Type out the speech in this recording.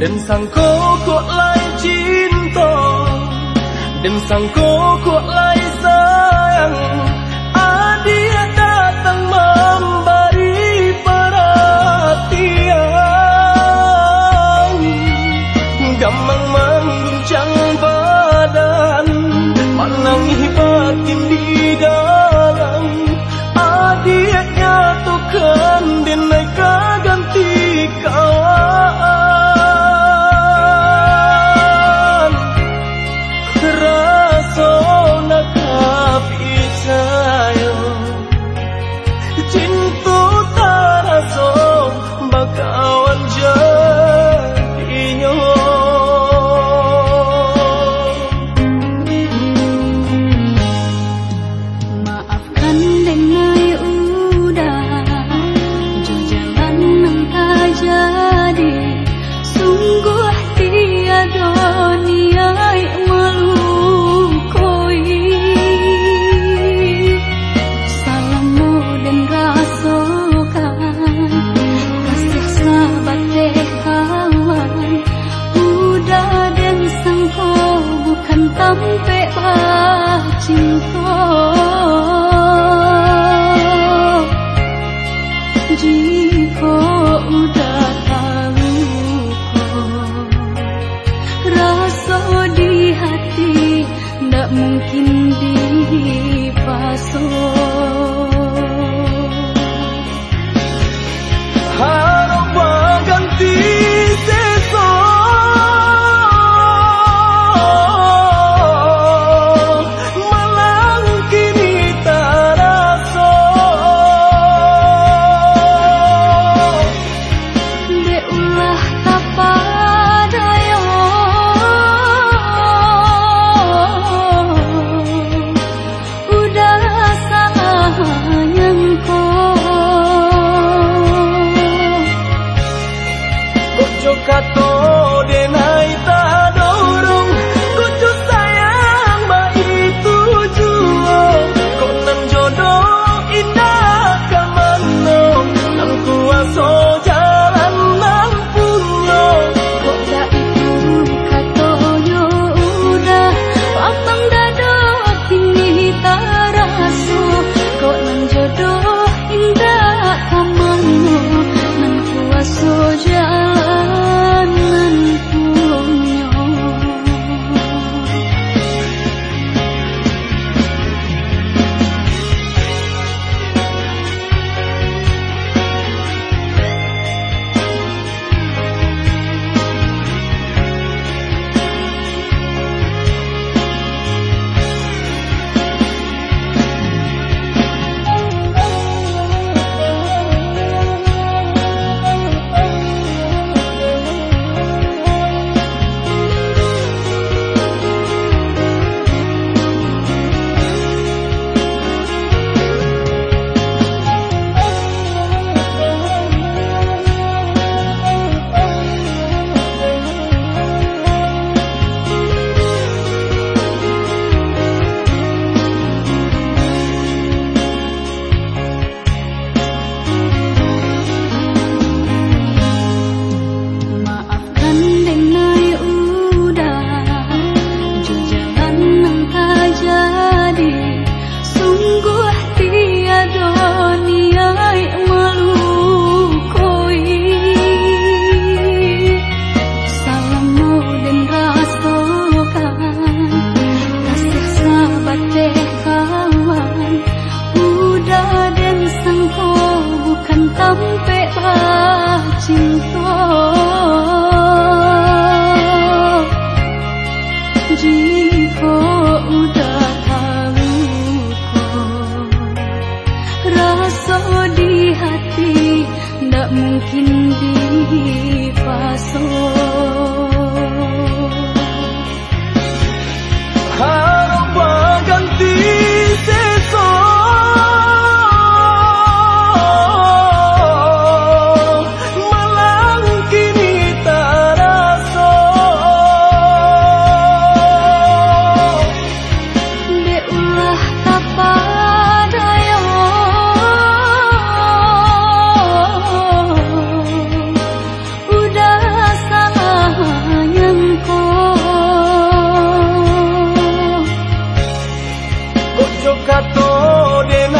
Đêm sang cố cuộc lại chín tỏ Đêm sang cố cuộc lại xa anh mungkin か通でな mungkin dipasung católica.